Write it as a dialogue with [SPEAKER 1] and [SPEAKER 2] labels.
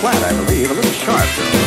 [SPEAKER 1] flat, I believe, a little sharp.